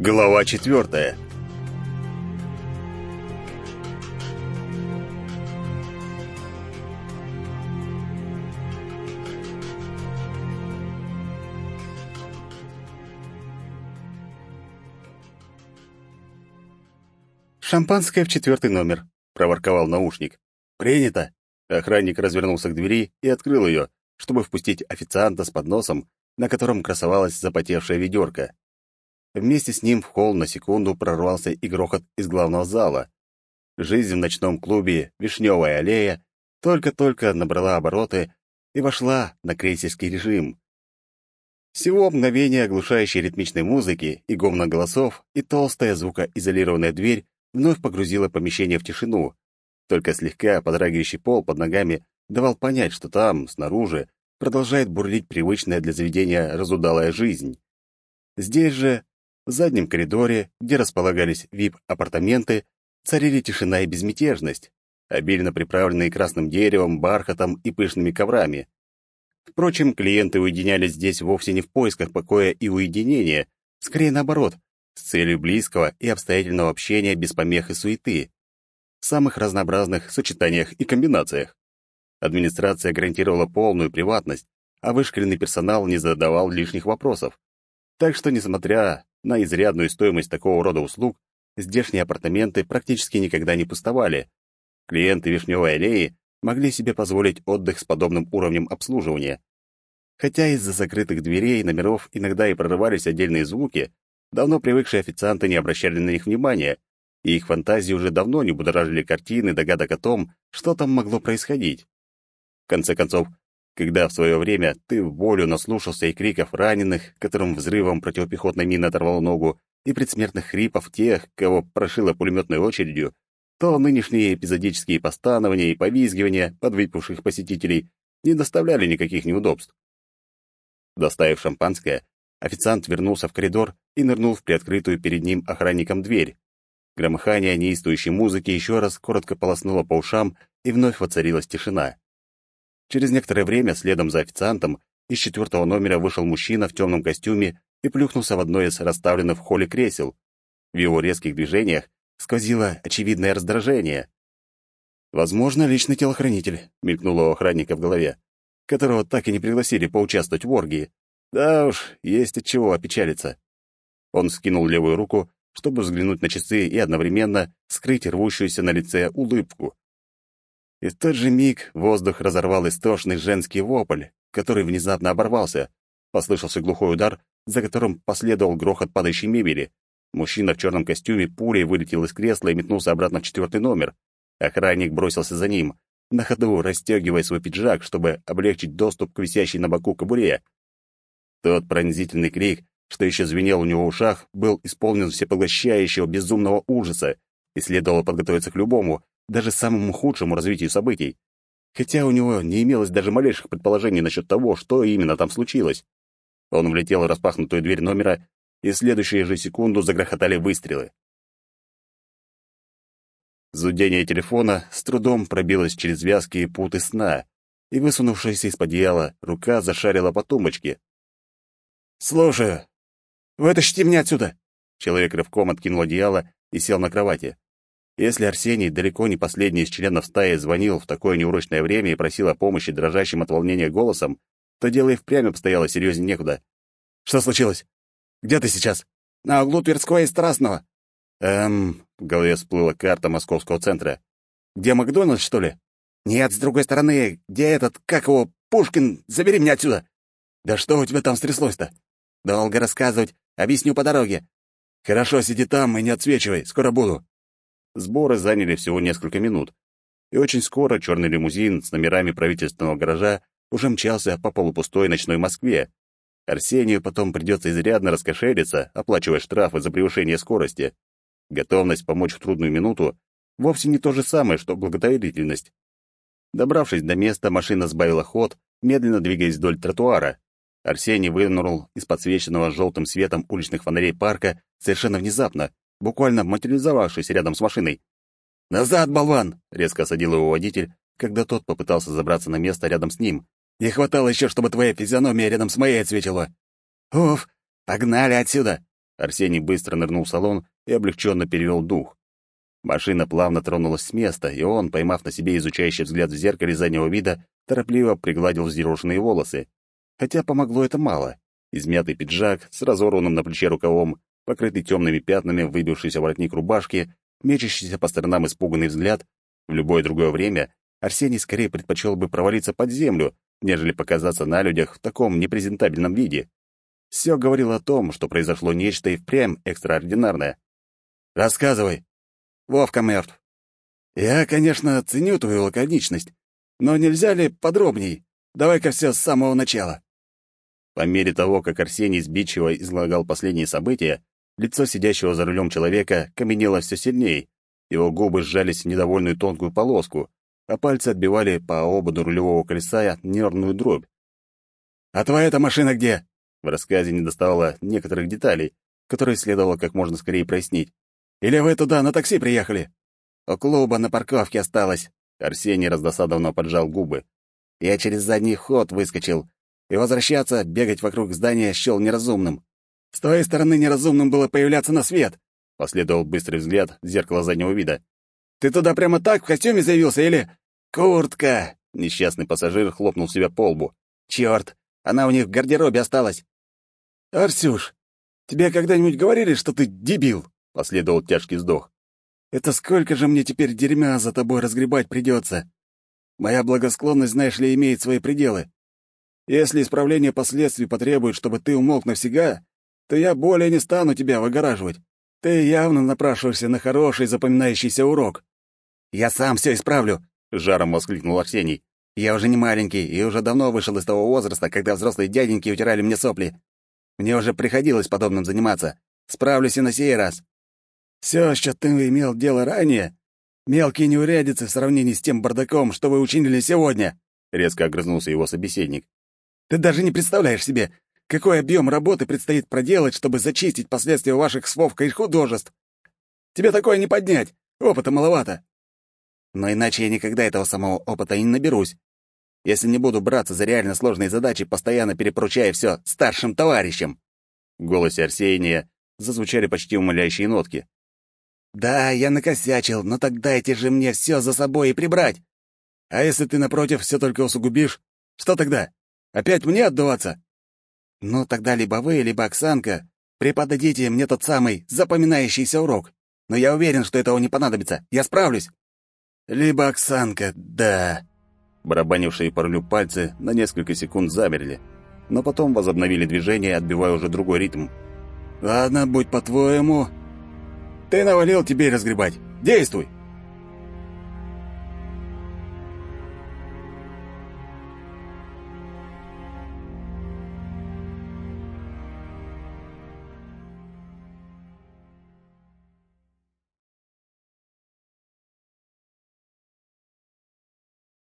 Глава четвертая. «Шампанское в четвертый номер», — проворковал наушник. «Принято!» Охранник развернулся к двери и открыл ее, чтобы впустить официанта с подносом, на котором красовалась запотевшая ведерко. Вместе с ним в холл на секунду прорвался и грохот из главного зала. Жизнь в ночном клубе «Вишневая аллея» только-только набрала обороты и вошла на крейсерский режим. Всего мгновение оглушающей ритмичной музыки и гомна голосов и толстая звукоизолированная дверь вновь погрузила помещение в тишину. Только слегка подрагивающий пол под ногами давал понять, что там, снаружи, продолжает бурлить привычная для заведения разудалая жизнь. Здесь же, в заднем коридоре, где располагались вип-апартаменты, царили тишина и безмятежность, обильно приправленные красным деревом, бархатом и пышными коврами. Впрочем, клиенты уединялись здесь вовсе не в поисках покоя и уединения, скорее наоборот, с целью близкого и обстоятельного общения без помех и суеты, в самых разнообразных сочетаниях и комбинациях. Администрация гарантировала полную приватность, а вышкаленный персонал не задавал лишних вопросов. Так что, несмотря на изрядную стоимость такого рода услуг, здешние апартаменты практически никогда не пустовали. Клиенты Вишневой аллеи могли себе позволить отдых с подобным уровнем обслуживания. Хотя из-за закрытых дверей номеров иногда и прорывались отдельные звуки, давно привыкшие официанты не обращали на них внимания, и их фантазии уже давно не будоражили картины догадок о том, что там могло происходить. В конце концов, когда в свое время ты в волю наслушался и криков раненых, которым взрывом противопехотной мины оторвало ногу, и предсмертных хрипов тех, кого прошило пулеметной очередью, то нынешние эпизодические постанования и повизгивания подвыпивших посетителей не доставляли никаких неудобств. Доставив шампанское, официант вернулся в коридор и нырнул в приоткрытую перед ним охранником дверь. Громыхание неистующей музыки еще раз коротко полоснуло по ушам, и вновь воцарилась тишина. Через некоторое время, следом за официантом, из четвертого номера вышел мужчина в темном костюме и плюхнулся в одно из расставленных в холле кресел. В его резких движениях сквозило очевидное раздражение. «Возможно, личный телохранитель», — мелькнуло у охранника в голове, которого так и не пригласили поучаствовать в оргии. Да уж, есть от чего опечалиться. Он скинул левую руку, чтобы взглянуть на часы и одновременно скрыть рвущуюся на лице улыбку. И в тот же миг воздух разорвал истошный женский вопль, который внезапно оборвался. Послышался глухой удар, за которым последовал грохот падающей мебели. Мужчина в черном костюме пулей вылетел из кресла и метнулся обратно в четвертый номер. Охранник бросился за ним, на ходу расстегивая свой пиджак, чтобы облегчить доступ к висящей на боку кобуре. Тот пронзительный крик, что еще звенел у него в ушах, был исполнен всепоглощающего безумного ужаса, и следовало подготовиться к любому, даже самому худшему развитию событий. Хотя у него не имелось даже малейших предположений насчет того, что именно там случилось. Он влетел в распахнутую дверь номера, и в следующую же секунду загрохотали выстрелы. Зудение телефона с трудом пробилось через вязкие путы сна, и, высунувшаяся из-под одеяла, рука зашарила по тумбочке. «Слушаю. Вытащите меня отсюда!» Человек рывком откинул одеяло и сел на кровати. Если Арсений, далеко не последний из членов стаи, звонил в такое неурочное время и просил о помощи дрожащим от волнения голосом, то дело и впрямь обстояло серьезнее некуда. «Что случилось? Где ты сейчас?» «На углу Тверского и Страстного». «Эм...» — в голове всплыла карта московского центра. «Где Макдональдс, что ли?» «Нет, с другой стороны, где этот, как его, Пушкин, забери меня отсюда!» «Да что у тебя там стряслось-то?» «Долго рассказывать, объясню по дороге». «Хорошо, сиди там и не отсвечивай, скоро буду». Сборы заняли всего несколько минут, и очень скоро черный лимузин с номерами правительственного гаража уже мчался по полупустой ночной Москве. Арсению потом придется изрядно раскошелиться, оплачивая штрафы за превышение скорости. Готовность помочь в трудную минуту вовсе не то же самое, что благотворительность. Добравшись до места, машина сбавила ход, медленно двигаясь вдоль тротуара. Арсений вынырнул из подсвеченного желтым светом уличных фонарей парка совершенно внезапно, буквально материализовавшись рядом с машиной. «Назад, болван!» — резко осадил его водитель, когда тот попытался забраться на место рядом с ним. «Не хватало еще, чтобы твоя физиономия рядом с моей отсветила!» «Уф! Погнали отсюда!» Арсений быстро нырнул в салон и облегченно перевел дух. Машина плавно тронулась с места, и он, поймав на себе изучающий взгляд в зеркале заднего вида, торопливо пригладил взъерошенные волосы. Хотя помогло это мало. Измятый пиджак с разорванным на плече рукавом, покрытый темными пятнами, выбившийся воротник рубашки, мечащийся по сторонам испуганный взгляд. В любое другое время Арсений скорее предпочел бы провалиться под землю, нежели показаться на людях в таком непрезентабельном виде. Все говорило о том, что произошло нечто и впрямь экстраординарное. «Рассказывай». «Вовка мертв». «Я, конечно, ценю твою лаконичность, но нельзя ли подробней? Давай-ка все с самого начала». По мере того, как Арсений сбитчиво излагал последние события, лицо сидящего за рулем человека каменело все сильнее, его губы сжались в недовольную тонкую полоску, а пальцы отбивали по ободу рулевого колеса нервную дробь. «А твоя-то машина где?» В рассказе не доставало некоторых деталей, которые следовало как можно скорее прояснить. «Или вы туда на такси приехали?» «У клуба на парковке осталось». Арсений раздосадованно поджал губы. «Я через задний ход выскочил, и возвращаться, бегать вокруг здания счел неразумным. С твоей стороны неразумным было появляться на свет!» Последовал быстрый взгляд в зеркало заднего вида. «Ты туда прямо так в костюме заявился или...» «Куртка!» — несчастный пассажир хлопнул себя по лбу. «Чёрт! Она у них в гардеробе осталась!» «Арсюш, тебе когда-нибудь говорили, что ты дебил?» — последовал тяжкий вздох. «Это сколько же мне теперь дерьма за тобой разгребать придется? Моя благосклонность, знаешь ли, имеет свои пределы. Если исправление последствий потребует, чтобы ты умолк навсегда, то я более не стану тебя выгораживать. Ты явно напрашиваешься на хороший запоминающийся урок. Я сам все исправлю, жаром воскликнул Арсений. Я уже не маленький и уже давно вышел из того возраста, когда взрослые дяденьки утирали мне сопли. Мне уже приходилось подобным заниматься. Справлюсь и на сей раз. Все, что ты имел дело ранее, мелкие неурядицы в сравнении с тем бардаком, что вы учинили сегодня, резко огрызнулся его собеседник. Ты даже не представляешь себе, какой объем работы предстоит проделать, чтобы зачистить последствия ваших с Вовкой художеств. Тебе такое не поднять, опыта маловато. Но иначе я никогда этого самого опыта не наберусь. Если не буду браться за реально сложные задачи, постоянно перепоручая все старшим товарищам. В голосе Арсения зазвучали почти умоляющие нотки. «Да, я накосячил, но тогда дайте же мне все за собой и прибрать. А если ты, напротив, все только усугубишь, что тогда? Опять мне отдуваться? Ну, тогда либо вы, либо Оксанка преподадите мне тот самый запоминающийся урок. Но я уверен, что этого не понадобится. Я справлюсь. Либо Оксанка, да. Барабанившие по рулю пальцы на несколько секунд замерли, но потом возобновили движение, отбивая уже другой ритм. «Ладно, будь по-твоему. Ты навалил, тебе разгребать. Действуй!»